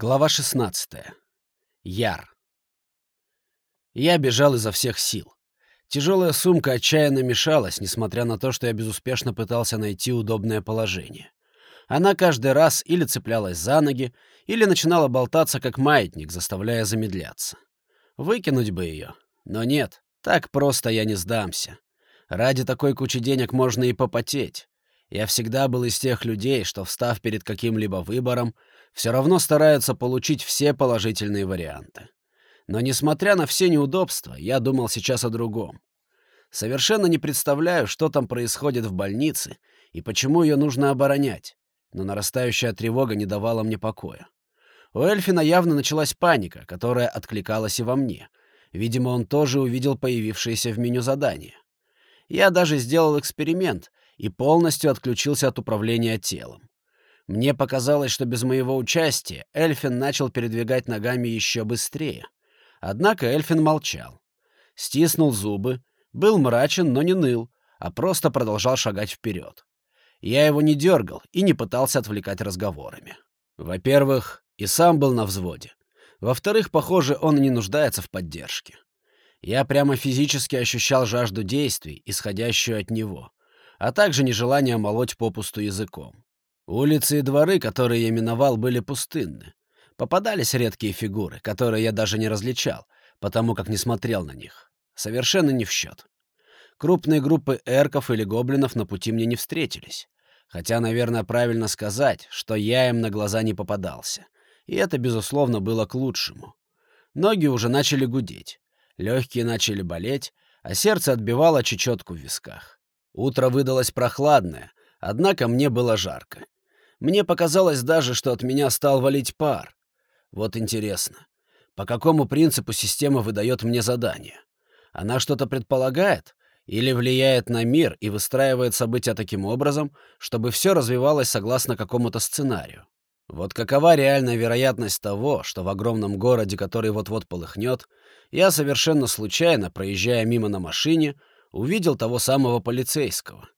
Глава 16. Яр. Я бежал изо всех сил. Тяжелая сумка отчаянно мешалась, несмотря на то, что я безуспешно пытался найти удобное положение. Она каждый раз или цеплялась за ноги, или начинала болтаться, как маятник, заставляя замедляться. Выкинуть бы ее. Но нет, так просто я не сдамся. Ради такой кучи денег можно и попотеть. Я всегда был из тех людей, что, встав перед каким-либо выбором, все равно стараются получить все положительные варианты. Но, несмотря на все неудобства, я думал сейчас о другом. Совершенно не представляю, что там происходит в больнице и почему ее нужно оборонять, но нарастающая тревога не давала мне покоя. У Эльфина явно началась паника, которая откликалась и во мне. Видимо, он тоже увидел появившееся в меню задание. Я даже сделал эксперимент и полностью отключился от управления телом. Мне показалось, что без моего участия Эльфин начал передвигать ногами еще быстрее. Однако Эльфин молчал. Стиснул зубы, был мрачен, но не ныл, а просто продолжал шагать вперед. Я его не дергал и не пытался отвлекать разговорами. Во-первых, и сам был на взводе. Во-вторых, похоже, он не нуждается в поддержке. Я прямо физически ощущал жажду действий, исходящую от него а также нежелание молоть попусту языком. Улицы и дворы, которые я миновал, были пустынны. Попадались редкие фигуры, которые я даже не различал, потому как не смотрел на них. Совершенно не в счет. Крупные группы эрков или гоблинов на пути мне не встретились. Хотя, наверное, правильно сказать, что я им на глаза не попадался. И это, безусловно, было к лучшему. Ноги уже начали гудеть, легкие начали болеть, а сердце отбивало чечетку в висках. Утро выдалось прохладное, однако мне было жарко. Мне показалось даже, что от меня стал валить пар. Вот интересно, по какому принципу система выдает мне задание? Она что-то предполагает или влияет на мир и выстраивает события таким образом, чтобы все развивалось согласно какому-то сценарию? Вот какова реальная вероятность того, что в огромном городе, который вот-вот полыхнет, я совершенно случайно, проезжая мимо на машине, увидел того самого полицейского.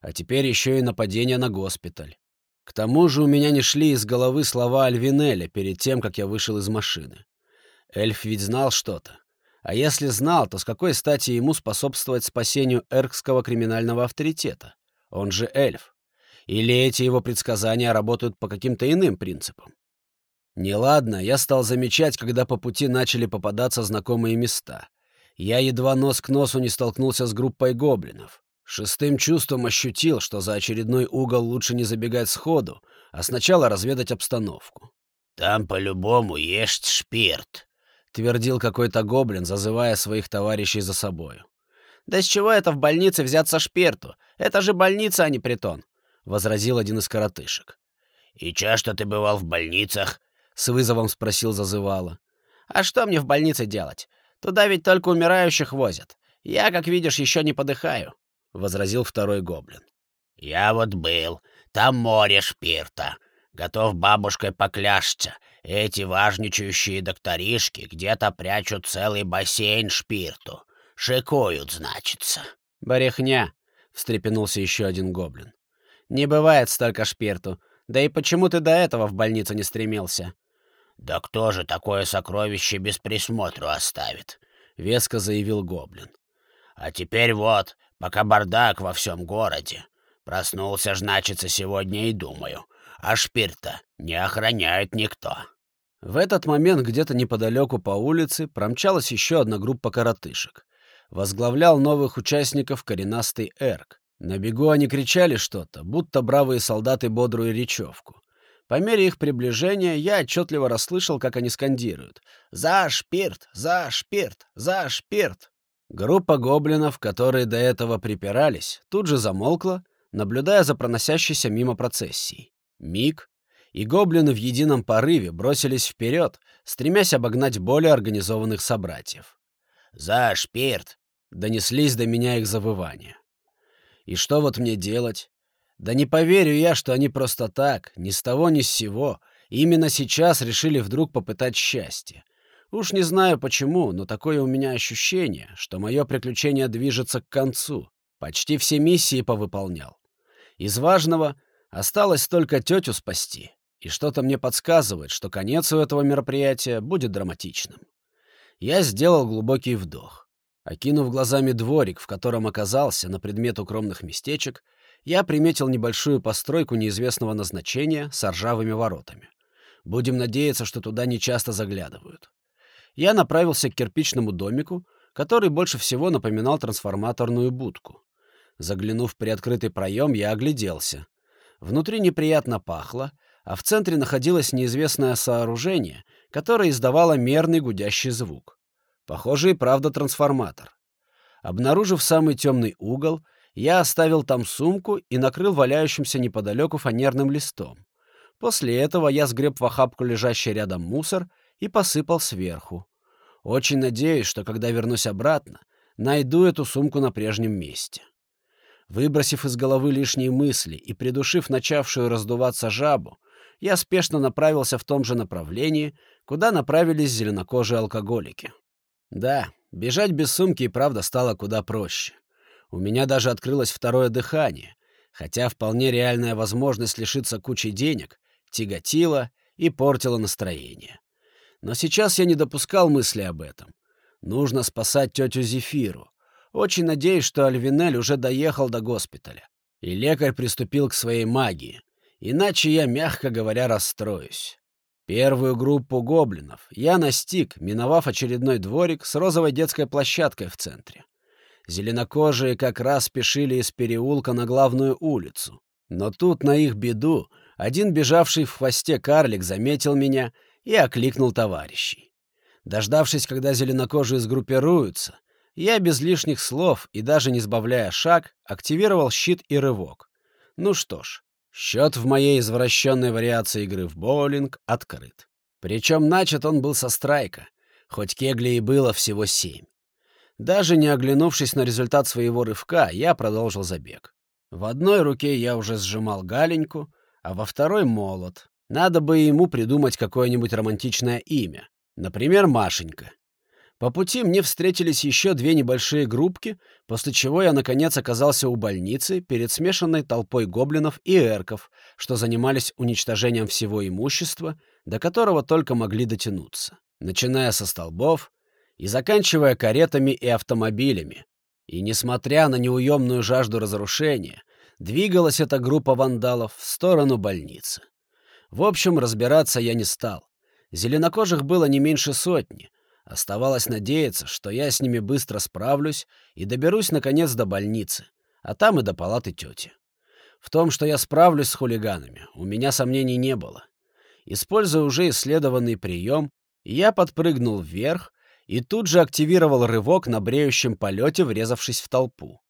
А теперь еще и нападение на госпиталь. К тому же у меня не шли из головы слова Альвинеля перед тем, как я вышел из машины. Эльф ведь знал что-то. А если знал, то с какой стати ему способствовать спасению эркского криминального авторитета? Он же эльф. Или эти его предсказания работают по каким-то иным принципам? Неладно, я стал замечать, когда по пути начали попадаться знакомые места. Я едва нос к носу не столкнулся с группой гоблинов. Шестым чувством ощутил, что за очередной угол лучше не забегать сходу, а сначала разведать обстановку. «Там по-любому есть шпирт», — твердил какой-то гоблин, зазывая своих товарищей за собою. «Да с чего это в больнице взяться шпирту? Это же больница, а не притон», — возразил один из коротышек. «И часто ты бывал в больницах?» — с вызовом спросил зазывала. «А что мне в больнице делать? Туда ведь только умирающих возят. Я, как видишь, еще не подыхаю», — возразил второй гоблин. «Я вот был. Там море шпирта. Готов бабушкой поклясться. Эти важничающие докторишки где-то прячут целый бассейн шпирту. Шикуют, значится». «Барехня», — встрепенулся еще один гоблин. «Не бывает столько шпирту. Да и почему ты до этого в больницу не стремился?» «Да кто же такое сокровище без присмотру оставит?» — веско заявил Гоблин. «А теперь вот, пока бардак во всем городе. Проснулся, значится, сегодня и думаю, а шпирта не охраняет никто». В этот момент где-то неподалеку по улице промчалась еще одна группа коротышек. Возглавлял новых участников коренастый Эрк. На бегу они кричали что-то, будто бравые солдаты бодрую речевку. По мере их приближения я отчетливо расслышал, как они скандируют «За шпирт! За шпирт! За шпирт!». Группа гоблинов, которые до этого припирались, тут же замолкла, наблюдая за проносящейся мимо процессией. Миг, и гоблины в едином порыве бросились вперед, стремясь обогнать более организованных собратьев. «За шпирт!» — донеслись до меня их завывания. И что вот мне делать? Да не поверю я, что они просто так, ни с того ни с сего, именно сейчас решили вдруг попытать счастье. Уж не знаю почему, но такое у меня ощущение, что мое приключение движется к концу. Почти все миссии повыполнял. Из важного осталось только тетю спасти. И что-то мне подсказывает, что конец у этого мероприятия будет драматичным. Я сделал глубокий вдох. Окинув глазами дворик, в котором оказался на предмет укромных местечек, я приметил небольшую постройку неизвестного назначения с ржавыми воротами. Будем надеяться, что туда не часто заглядывают. Я направился к кирпичному домику, который больше всего напоминал трансформаторную будку. Заглянув в приоткрытый проем, я огляделся. Внутри неприятно пахло, а в центре находилось неизвестное сооружение, которое издавало мерный гудящий звук. Похоже и правда трансформатор. Обнаружив самый темный угол, я оставил там сумку и накрыл валяющимся неподалеку фанерным листом. После этого я сгреб в охапку лежащий рядом мусор и посыпал сверху. Очень надеюсь, что когда вернусь обратно, найду эту сумку на прежнем месте. Выбросив из головы лишние мысли и придушив начавшую раздуваться жабу, я спешно направился в том же направлении, куда направились зеленокожие алкоголики. Да, бежать без сумки и правда стало куда проще. У меня даже открылось второе дыхание, хотя вполне реальная возможность лишиться кучи денег тяготила и портила настроение. Но сейчас я не допускал мысли об этом. Нужно спасать тетю Зефиру. Очень надеюсь, что Альвинель уже доехал до госпиталя. И лекарь приступил к своей магии. Иначе я, мягко говоря, расстроюсь. Первую группу гоблинов я настиг, миновав очередной дворик с розовой детской площадкой в центре. Зеленокожие как раз спешили из переулка на главную улицу. Но тут, на их беду, один бежавший в хвосте карлик заметил меня и окликнул товарищей. Дождавшись, когда зеленокожие сгруппируются, я без лишних слов и даже не сбавляя шаг, активировал щит и рывок. Ну что ж, счет в моей извращенной вариации игры в боулинг открыт. Причем начат он был со страйка, хоть кегли и было всего семь. Даже не оглянувшись на результат своего рывка, я продолжил забег. В одной руке я уже сжимал галеньку, а во второй — молот. Надо бы ему придумать какое-нибудь романтичное имя. Например, Машенька. По пути мне встретились еще две небольшие группки, после чего я, наконец, оказался у больницы перед смешанной толпой гоблинов и эрков, что занимались уничтожением всего имущества, до которого только могли дотянуться, начиная со столбов и заканчивая каретами и автомобилями. И, несмотря на неуемную жажду разрушения, двигалась эта группа вандалов в сторону больницы. В общем, разбираться я не стал. Зеленокожих было не меньше сотни. Оставалось надеяться, что я с ними быстро справлюсь и доберусь, наконец, до больницы, а там и до палаты тети. В том, что я справлюсь с хулиганами, у меня сомнений не было. Используя уже исследованный прием, я подпрыгнул вверх и тут же активировал рывок на бреющем полете, врезавшись в толпу.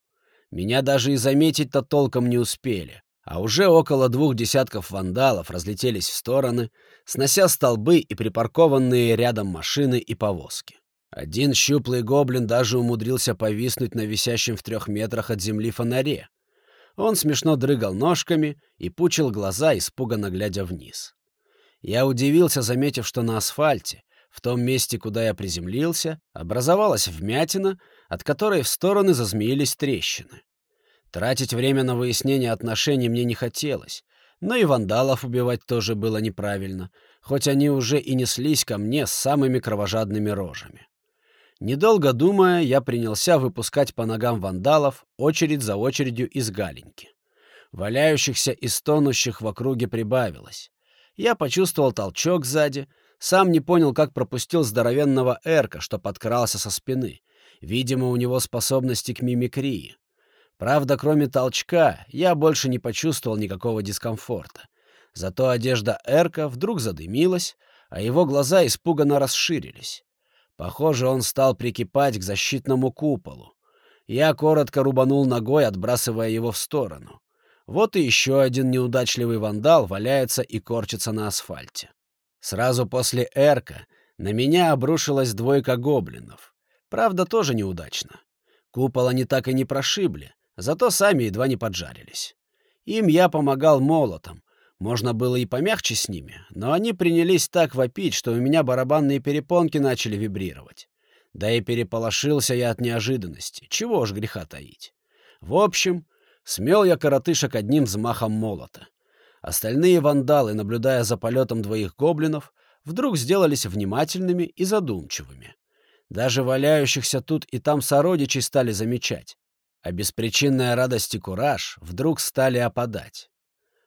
Меня даже и заметить-то толком не успели, а уже около двух десятков вандалов разлетелись в стороны, снося столбы и припаркованные рядом машины и повозки. Один щуплый гоблин даже умудрился повиснуть на висящем в трех метрах от земли фонаре. Он смешно дрыгал ножками и пучил глаза, испуганно глядя вниз. Я удивился, заметив, что на асфальте, в том месте, куда я приземлился, образовалась вмятина, от которой в стороны зазмеились трещины. Тратить время на выяснение отношений мне не хотелось, но и вандалов убивать тоже было неправильно, хоть они уже и неслись ко мне с самыми кровожадными рожами. Недолго думая, я принялся выпускать по ногам вандалов очередь за очередью из галеньки. Валяющихся и стонущих в округе прибавилось. Я почувствовал толчок сзади, сам не понял, как пропустил здоровенного эрка, что подкрался со спины. Видимо, у него способности к мимикрии. Правда, кроме толчка, я больше не почувствовал никакого дискомфорта. Зато одежда Эрка вдруг задымилась, а его глаза испуганно расширились. Похоже, он стал прикипать к защитному куполу. Я коротко рубанул ногой, отбрасывая его в сторону. Вот и еще один неудачливый вандал валяется и корчится на асфальте. Сразу после Эрка на меня обрушилась двойка гоблинов. Правда, тоже неудачно. Купол они так и не прошибли, Зато сами едва не поджарились. Им я помогал молотом. Можно было и помягче с ними, но они принялись так вопить, что у меня барабанные перепонки начали вибрировать. Да и переполошился я от неожиданности. Чего ж греха таить. В общем, смел я коротышек одним взмахом молота. Остальные вандалы, наблюдая за полетом двоих гоблинов, вдруг сделались внимательными и задумчивыми. Даже валяющихся тут и там сородичей стали замечать, а беспричинная радость и кураж вдруг стали опадать.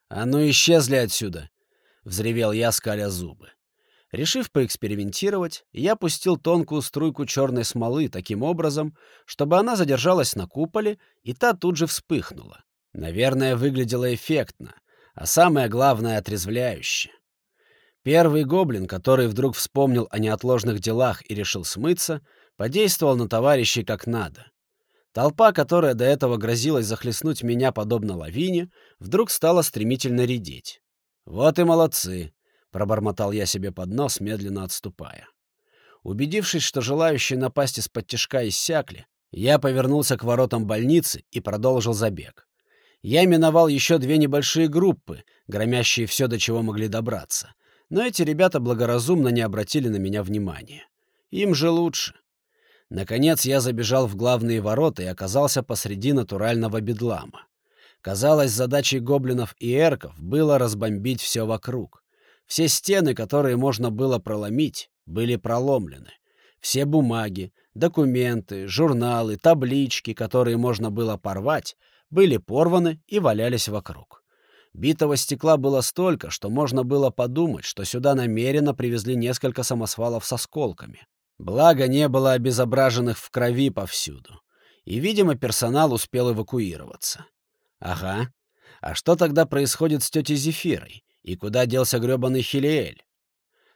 «А ну, исчезли отсюда!» — взревел я, скаля зубы. Решив поэкспериментировать, я пустил тонкую струйку черной смолы таким образом, чтобы она задержалась на куполе, и та тут же вспыхнула. Наверное, выглядело эффектно, а самое главное — отрезвляюще. Первый гоблин, который вдруг вспомнил о неотложных делах и решил смыться, подействовал на товарищей как надо. Толпа, которая до этого грозилась захлестнуть меня подобно лавине, вдруг стала стремительно редеть. «Вот и молодцы!» — пробормотал я себе под нос, медленно отступая. Убедившись, что желающие напасть из-под тяжка иссякли, я повернулся к воротам больницы и продолжил забег. Я миновал еще две небольшие группы, громящие все, до чего могли добраться, но эти ребята благоразумно не обратили на меня внимания. Им же лучше. Наконец я забежал в главные ворота и оказался посреди натурального бедлама. Казалось, задачей гоблинов и эрков было разбомбить все вокруг. Все стены, которые можно было проломить, были проломлены. Все бумаги, документы, журналы, таблички, которые можно было порвать, были порваны и валялись вокруг. Битого стекла было столько, что можно было подумать, что сюда намеренно привезли несколько самосвалов с осколками. Благо, не было обезображенных в крови повсюду. И, видимо, персонал успел эвакуироваться. Ага. А что тогда происходит с тетей Зефирой? И куда делся грёбаный Хилиэль?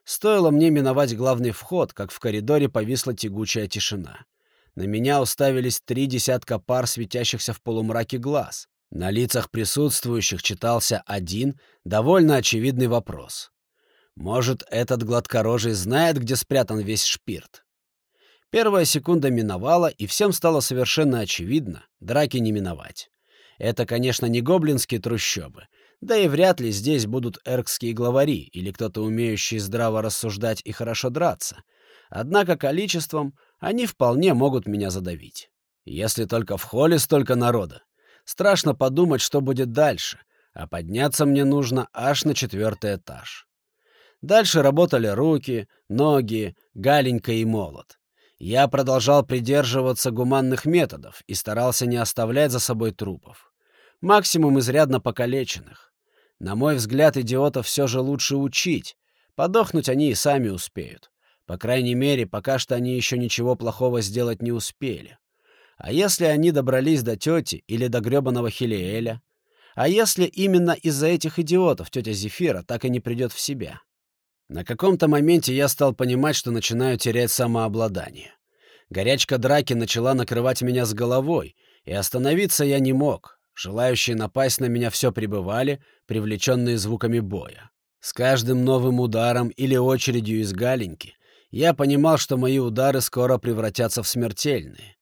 Стоило мне миновать главный вход, как в коридоре повисла тягучая тишина. На меня уставились три десятка пар светящихся в полумраке глаз. На лицах присутствующих читался один, довольно очевидный вопрос. Может, этот гладкорожий знает, где спрятан весь шпирт? Первая секунда миновала, и всем стало совершенно очевидно, драки не миновать. Это, конечно, не гоблинские трущобы, да и вряд ли здесь будут эркские главари или кто-то умеющий здраво рассуждать и хорошо драться. Однако количеством они вполне могут меня задавить. Если только в холле столько народа, Страшно подумать, что будет дальше, а подняться мне нужно аж на четвертый этаж. Дальше работали руки, ноги, галенька и молот. Я продолжал придерживаться гуманных методов и старался не оставлять за собой трупов. Максимум изрядно покалеченных. На мой взгляд, идиотов все же лучше учить. Подохнуть они и сами успеют. По крайней мере, пока что они еще ничего плохого сделать не успели. А если они добрались до тети или до гребаного Хилиэля? А если именно из-за этих идиотов тетя Зефира так и не придет в себя? На каком-то моменте я стал понимать, что начинаю терять самообладание. Горячка драки начала накрывать меня с головой, и остановиться я не мог. Желающие напасть на меня все прибывали, привлеченные звуками боя. С каждым новым ударом или очередью из галеньки я понимал, что мои удары скоро превратятся в смертельные.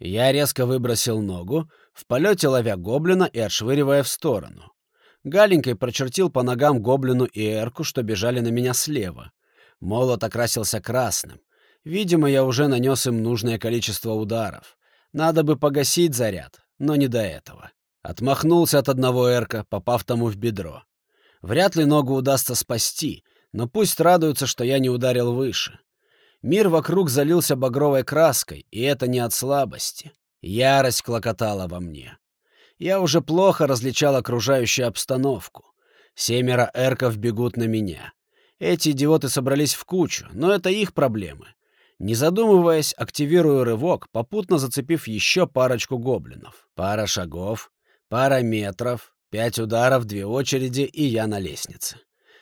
Я резко выбросил ногу, в полете ловя гоблина и отшвыривая в сторону. Галенькой прочертил по ногам гоблину и эрку, что бежали на меня слева. Молот окрасился красным. Видимо, я уже нанес им нужное количество ударов. Надо бы погасить заряд, но не до этого. Отмахнулся от одного эрка, попав тому в бедро. Вряд ли ногу удастся спасти, но пусть радуются, что я не ударил выше. Мир вокруг залился багровой краской, и это не от слабости. Ярость клокотала во мне. Я уже плохо различал окружающую обстановку. Семеро эрков бегут на меня. Эти идиоты собрались в кучу, но это их проблемы. Не задумываясь, активирую рывок, попутно зацепив еще парочку гоблинов. Пара шагов, пара метров, пять ударов, две очереди, и я на лестнице.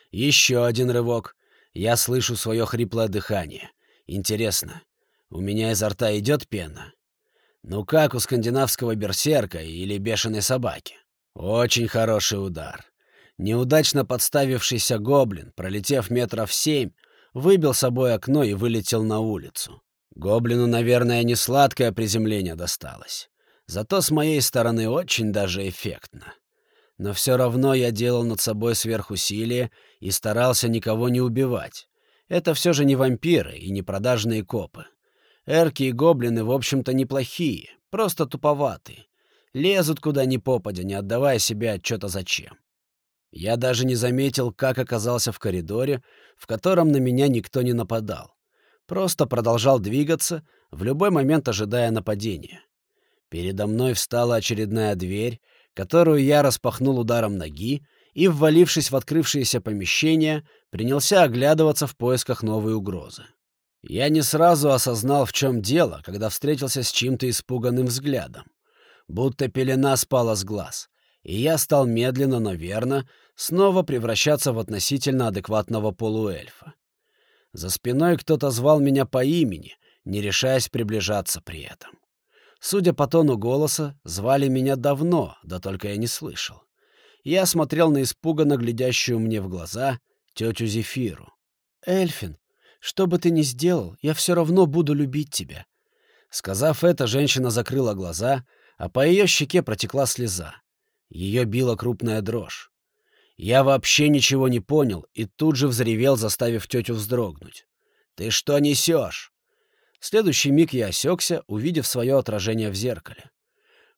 Еще один рывок. Я слышу свое хриплое дыхание. Интересно, у меня изо рта идет пена? Ну как у скандинавского берсерка или бешеной собаки? Очень хороший удар. Неудачно подставившийся гоблин, пролетев метров семь, выбил собой окно и вылетел на улицу. Гоблину, наверное, не сладкое приземление досталось. Зато с моей стороны очень даже эффектно. Но все равно я делал над собой сверхусилие и старался никого не убивать. Это все же не вампиры и не продажные копы. Эрки и гоблины, в общем-то, неплохие, просто туповатые. Лезут куда ни попадя, не отдавая себе отчета зачем. Я даже не заметил, как оказался в коридоре, в котором на меня никто не нападал. Просто продолжал двигаться, в любой момент ожидая нападения. Передо мной встала очередная дверь, которую я распахнул ударом ноги и, ввалившись в открывшееся помещение, принялся оглядываться в поисках новой угрозы. Я не сразу осознал, в чем дело, когда встретился с чьим-то испуганным взглядом. Будто пелена спала с глаз, и я стал медленно, но верно, снова превращаться в относительно адекватного полуэльфа. За спиной кто-то звал меня по имени, не решаясь приближаться при этом. Судя по тону голоса, звали меня давно, да только я не слышал. Я смотрел на испуганно глядящую мне в глаза тетю Зефиру. «Эльфин, что бы ты ни сделал, я все равно буду любить тебя». Сказав это, женщина закрыла глаза, а по ее щеке протекла слеза. Ее била крупная дрожь. Я вообще ничего не понял и тут же взревел, заставив тетю вздрогнуть. «Ты что несешь?» В следующий миг я осекся, увидев свое отражение в зеркале.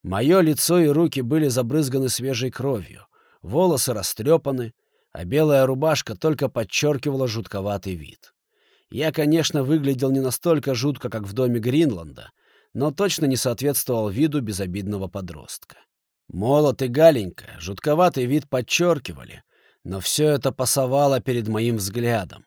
Мое лицо и руки были забрызганы свежей кровью, волосы растрепаны, а белая рубашка только подчеркивала жутковатый вид. Я, конечно, выглядел не настолько жутко, как в доме Гринланда, но точно не соответствовал виду безобидного подростка. Молот и Галенька жутковатый вид подчеркивали, но все это пасовало перед моим взглядом.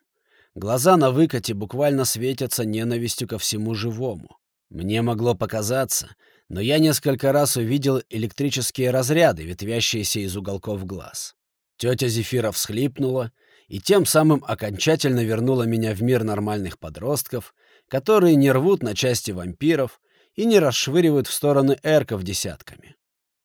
Глаза на выкате буквально светятся ненавистью ко всему живому. Мне могло показаться, но я несколько раз увидел электрические разряды, ветвящиеся из уголков глаз. Тетя Зефира всхлипнула и тем самым окончательно вернула меня в мир нормальных подростков, которые не рвут на части вампиров и не расшвыривают в стороны эрков десятками.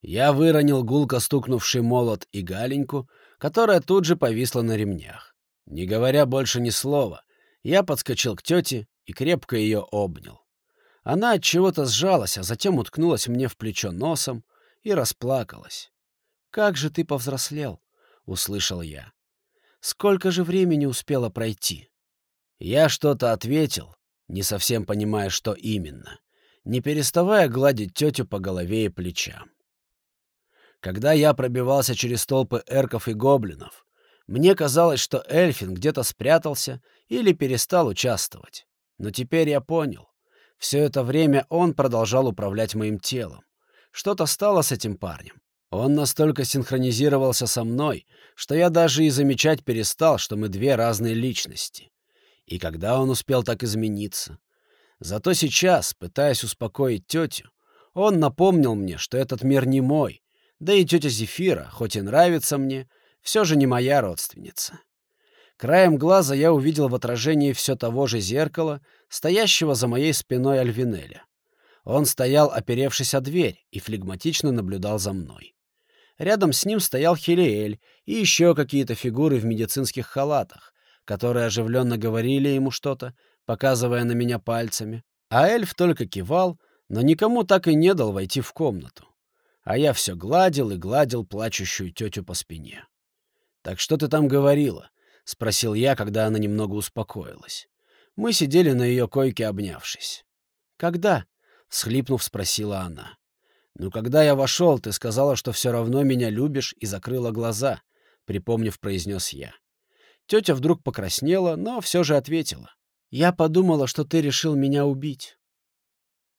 Я выронил гулко стукнувший молот и галеньку, которая тут же повисла на ремнях. Не говоря больше ни слова, я подскочил к тете и крепко ее обнял. Она от чего-то сжалась, а затем уткнулась мне в плечо носом и расплакалась. «Как же ты повзрослел!» — услышал я. «Сколько же времени успело пройти?» Я что-то ответил, не совсем понимая, что именно, не переставая гладить тетю по голове и плечам. Когда я пробивался через толпы эрков и гоблинов, мне казалось, что Эльфин где-то спрятался или перестал участвовать. Но теперь я понял. Все это время он продолжал управлять моим телом. Что-то стало с этим парнем. Он настолько синхронизировался со мной, что я даже и замечать перестал, что мы две разные личности. И когда он успел так измениться? Зато сейчас, пытаясь успокоить тетю, он напомнил мне, что этот мир не мой, да и тетя Зефира, хоть и нравится мне, все же не моя родственница. Краем глаза я увидел в отражении все того же зеркала, стоящего за моей спиной Альвинеля. Он стоял, оперевшись о дверь, и флегматично наблюдал за мной. Рядом с ним стоял Хелиэль и еще какие-то фигуры в медицинских халатах, которые оживленно говорили ему что-то, показывая на меня пальцами. А эльф только кивал, но никому так и не дал войти в комнату. А я все гладил и гладил плачущую тетю по спине. «Так что ты там говорила?» — спросил я, когда она немного успокоилась. Мы сидели на ее койке, обнявшись. «Когда?» — всхлипнув, спросила она. «Ну, когда я вошел, ты сказала, что все равно меня любишь, и закрыла глаза», — припомнив, произнес я. Тетя вдруг покраснела, но все же ответила. «Я подумала, что ты решил меня убить».